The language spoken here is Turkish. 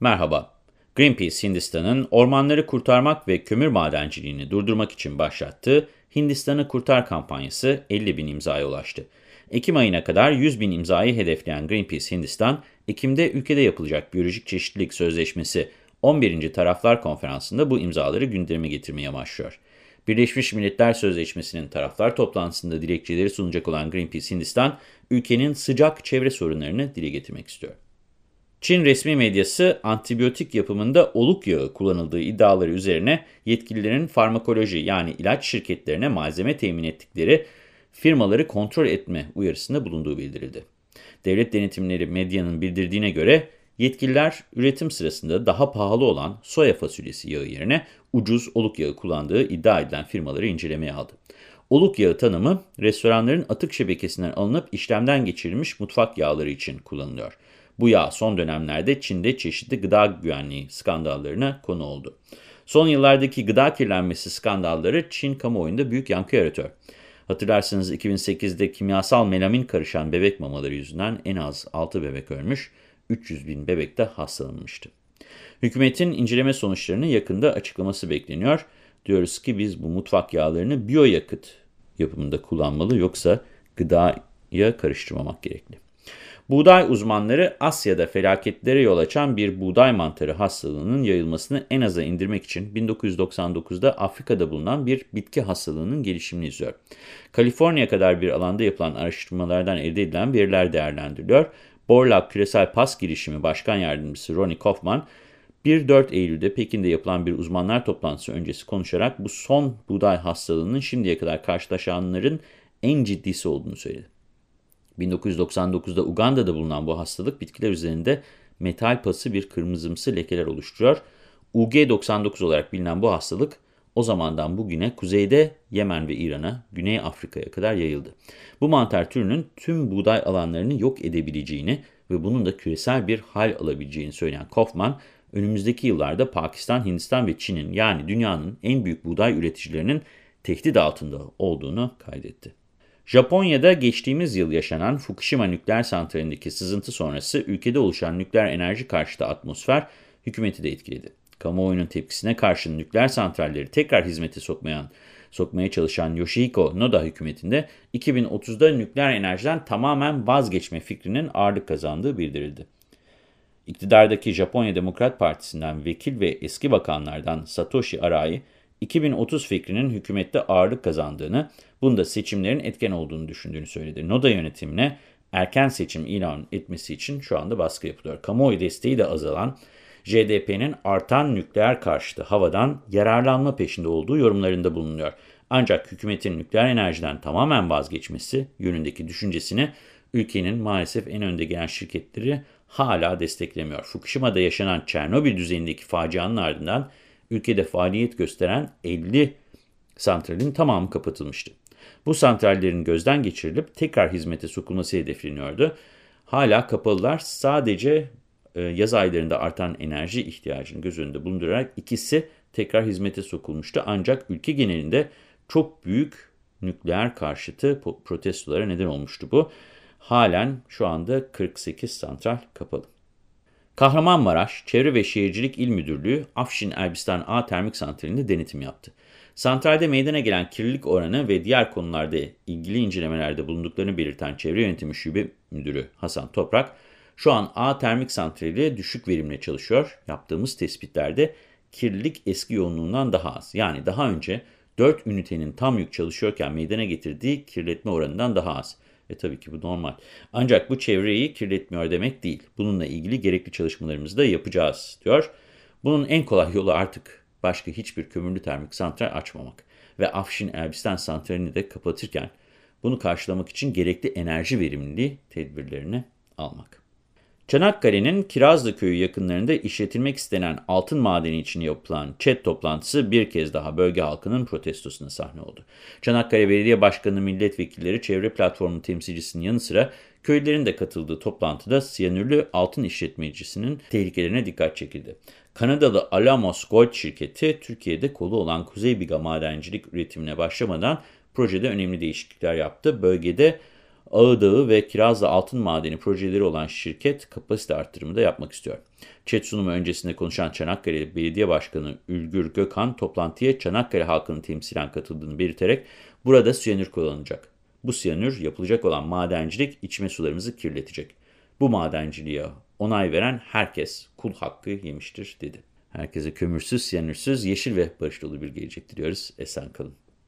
Merhaba. Greenpeace Hindistan'ın ormanları kurtarmak ve kömür madenciliğini durdurmak için başlattığı Hindistan'ı Kurtar kampanyası 50 bin imzaya ulaştı. Ekim ayına kadar 100 bin imzayı hedefleyen Greenpeace Hindistan, Ekim'de ülkede yapılacak Biyolojik Çeşitlilik Sözleşmesi 11. Taraflar Konferansı'nda bu imzaları gündeme getirmeye başlıyor. Birleşmiş Milletler Sözleşmesi'nin taraflar toplantısında dilekçeleri sunacak olan Greenpeace Hindistan, ülkenin sıcak çevre sorunlarını dile getirmek istiyor. Çin resmi medyası antibiyotik yapımında oluk yağı kullanıldığı iddiaları üzerine yetkililerin farmakoloji yani ilaç şirketlerine malzeme temin ettikleri firmaları kontrol etme uyarısında bulunduğu bildirildi. Devlet denetimleri medyanın bildirdiğine göre yetkililer üretim sırasında daha pahalı olan soya fasulyesi yağı yerine ucuz oluk yağı kullandığı iddia edilen firmaları incelemeye aldı. Oluk yağı tanımı restoranların atık şebekesinden alınıp işlemden geçirilmiş mutfak yağları için kullanılıyor. Bu yağ son dönemlerde Çin'de çeşitli gıda güvenliği skandallarına konu oldu. Son yıllardaki gıda kirlenmesi skandalları Çin kamuoyunda büyük yankı yaratıyor. Hatırlarsınız 2008'de kimyasal melamin karışan bebek mamaları yüzünden en az 6 bebek ölmüş, 300 bin bebek de hastalanmıştı. Hükümetin inceleme sonuçlarını yakında açıklaması bekleniyor. Diyoruz ki biz bu mutfak yağlarını biyoyakıt yapımında kullanmalı yoksa gıdaya karıştırmamak gerekli. Buğday uzmanları Asya'da felaketlere yol açan bir buğday mantarı hastalığının yayılmasını en aza indirmek için 1999'da Afrika'da bulunan bir bitki hastalığının gelişimini izliyor. Kaliforniya kadar bir alanda yapılan araştırmalardan elde edilen veriler değerlendiriliyor. Borlaug Küresel Pas Girişimi Başkan Yardımcısı Ronnie Kaufman, 1-4 Eylül'de Pekin'de yapılan bir uzmanlar toplantısı öncesi konuşarak bu son buğday hastalığının şimdiye kadar karşılaşanların en ciddisi olduğunu söyledi. 1999'da Uganda'da bulunan bu hastalık bitkiler üzerinde metal pası bir kırmızımsı lekeler oluşturuyor. UG99 olarak bilinen bu hastalık o zamandan bugüne kuzeyde Yemen ve İran'a, Güney Afrika'ya kadar yayıldı. Bu mantar türünün tüm buğday alanlarını yok edebileceğini ve bunun da küresel bir hal alabileceğini söyleyen Kaufman, önümüzdeki yıllarda Pakistan, Hindistan ve Çin'in yani dünyanın en büyük buğday üreticilerinin tehdit altında olduğunu kaydetti. Japonya'da geçtiğimiz yıl yaşanan Fukushima nükleer santralindeki sızıntı sonrası ülkede oluşan nükleer enerji karşıtı atmosfer hükümeti de etkiledi. Kamuoyunun tepkisine karşın nükleer santralleri tekrar hizmete sokmayan, sokmaya çalışan Yoshihiko Noda hükümetinde 2030'da nükleer enerjiden tamamen vazgeçme fikrinin ağırlık kazandığı bildirildi. İktidardaki Japonya Demokrat Partisi'nden vekil ve eski bakanlardan Satoshi Arai, 2030 fikrinin hükümette ağırlık kazandığını, bunda seçimlerin etken olduğunu düşündüğünü söyledi. Noda yönetimine erken seçim ilan etmesi için şu anda baskı yapılıyor. Kamuoyu desteği de azalan JDP'nin artan nükleer karşıtı havadan yararlanma peşinde olduğu yorumlarında bulunuyor. Ancak hükümetin nükleer enerjiden tamamen vazgeçmesi yönündeki düşüncesini ülkenin maalesef en önde gelen şirketleri hala desteklemiyor. Fukushima'da yaşanan Çernobil düzeyindeki facianın ardından ülkede faaliyet gösteren 50 santralin tamamı kapatılmıştı. Bu santrallerin gözden geçirilip tekrar hizmete sokulması hedefleniyordu. Hala kapalılar sadece e, yaz aylarında artan enerji ihtiyacını göz önünde bulundurarak ikisi tekrar hizmete sokulmuştu. Ancak ülke genelinde çok büyük nükleer karşıtı protestolara neden olmuştu bu. Halen şu anda 48 santral kapalı. Kahramanmaraş Çevre ve Şehircilik İl Müdürlüğü Afşin Elbistan A Termik Santrali'nde denetim yaptı. Santralde meydana gelen kirlilik oranı ve diğer konularda ilgili incelemelerde bulunduklarını belirten Çevre Yönetimi Şube Müdürü Hasan Toprak, şu an A Termik Santrali düşük verimle çalışıyor. Yaptığımız tespitlerde kirlilik eski yoğunluğundan daha az. Yani daha önce 4 ünitenin tam yük çalışıyorken meydana getirdiği kirletme oranından daha az. E tabii ki bu normal. Ancak bu çevreyi kirletmiyor demek değil. Bununla ilgili gerekli çalışmalarımızı da yapacağız diyor. Bunun en kolay yolu artık başka hiçbir kömürlü termik santral açmamak. Ve Afşin Elbistan santralini de kapatırken bunu karşılamak için gerekli enerji verimliliği tedbirlerini almak. Çanakkale'nin Kirazlı Köyü yakınlarında işletilmek istenen altın madeni için yapılan ÇED toplantısı bir kez daha bölge halkının protestosuna sahne oldu. Çanakkale Belediye Başkanı milletvekilleri çevre platformu temsilcisinin yanı sıra köylülerin de katıldığı toplantıda siyanürlü altın işletmecisinin tehlikelerine dikkat çekildi. Kanadalı Alamos Gold şirketi Türkiye'de kolu olan Kuzey Biga madencilik üretimine başlamadan projede önemli değişiklikler yaptı. Bölgede Ağdağı ve Kirazlı Altın Madeni projeleri olan şirket kapasite arttırımı da yapmak istiyor. Çet sunumu öncesinde konuşan Çanakkale Belediye Başkanı Ülgür Gökhan toplantıya Çanakkale halkının temsilen katıldığını belirterek burada siyanür kullanılacak. Bu siyanür yapılacak olan madencilik içme sularımızı kirletecek. Bu madenciliğe onay veren herkes kul hakkı yemiştir dedi. Herkese kömürsüz, siyanürsüz, yeşil ve barış dolu bir gelecek diliyoruz. Esen kalın.